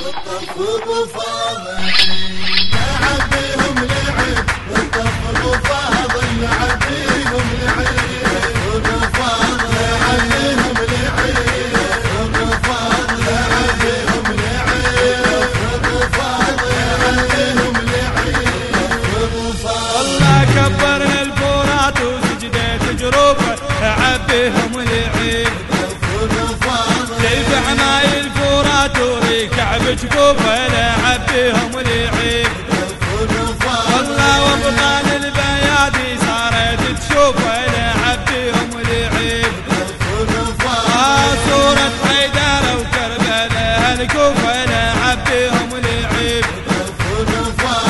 والطفل فاضل لعبيهم وريكع بجكوفه لعبيهم لعب والله وابطال البيادي صارت تشوفه لعبيهم لعب آه صورة حيدر وكربلاء الكوفة لعبيهم لعب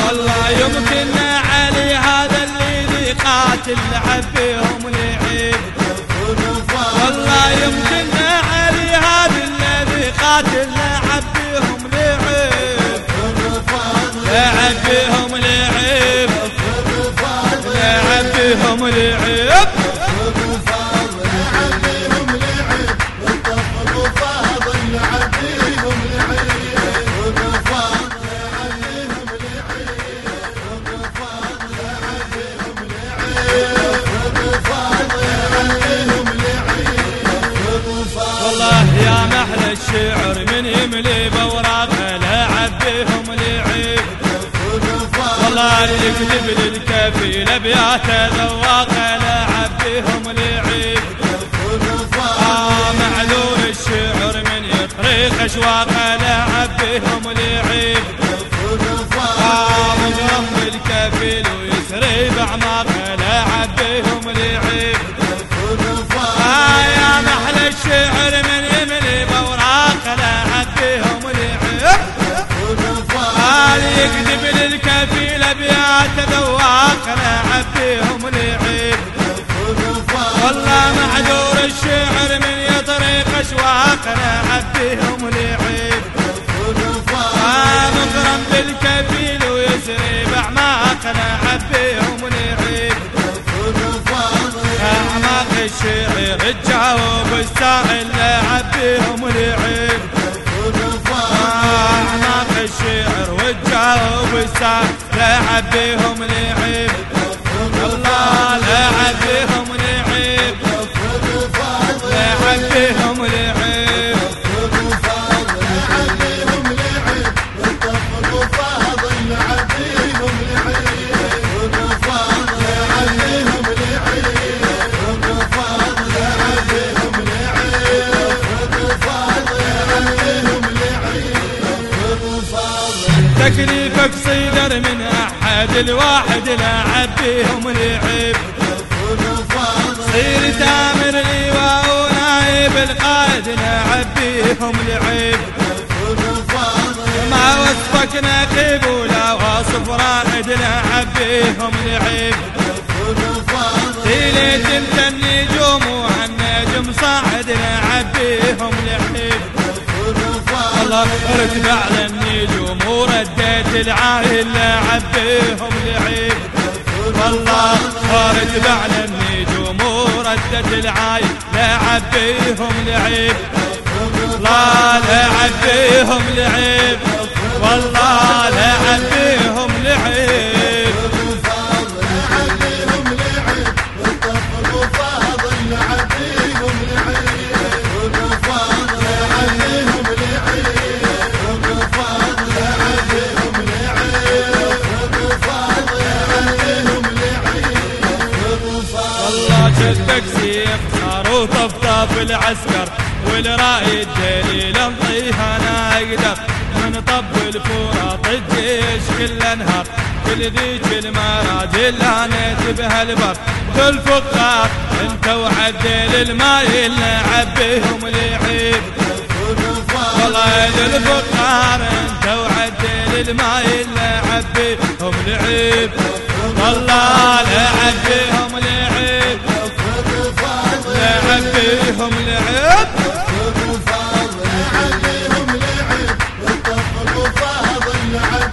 والله يمكن علي هذا اللي قاتل لعبيهم لعب والله يمكن علي هذا الذي قاتل لعبيهم لعبيهم لعب والله يا محلى الشعر من يملي بوراقه اللي يكتب للكفيل ابياته ذواقه لعبيهم لعب آه معلول الشعر من يطريق لعبيهم لعب آه الشعر تجاوب السائل لعبيهم لعب أعماق الشعر وتجاوب السائل لعبيهم لعب تكليفك صيدر من أحد الواحد لعبيهم لعب صير تامر لواء ونايب القائد لعبيهم لعب ما وصفك نقيب ولا وصف رائد لعبيهم لعب ليلة انت النجوم وعالنجم صاعد لعبيهم لعب الله على النجوم ورديت العايل لعبيهم لعب والله ركب على النجوم وردت العايل لعبيهم لعب لا لعبيهم لعب والله لعبيهم لعب وطفطف العسكر والرايد دليل انطيها أنا أقدر من طب الفرات الجيش كل انهار كل ذيك المراجل أنا بهالبر ذو الفقار انت وعدل المايل نعبيهم لعيب. والله الفقار انت وعدل المايل نعبيهم لعيب. والله لعبيهم لعب عليهم لعب. والطفل وفاضل لعب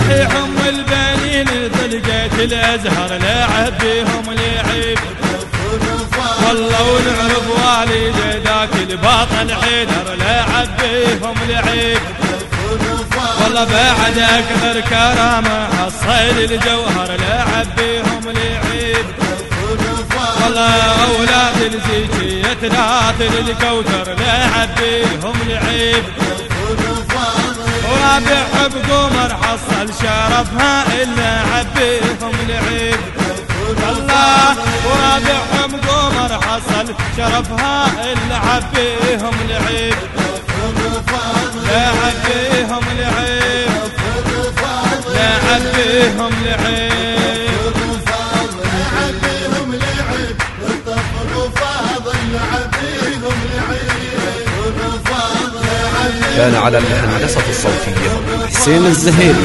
لعب البنين طلقت الأزهر لا عبيهم البطل حيدر لعب بيهم لعب والله بعد أكثر كرامة حصل الجوهر لعب بيهم لعب والله أولاد الزيتية ثلاث الكوثر لعب بيهم لعب ورابع بقمر حصل شرفها إلا عبيهم لعب الله ورابع بقمر حصل شرفها إلا عبيهم لعب لا لعب لا فاضل كان على الهندسة الصوتية حسين الزهيري.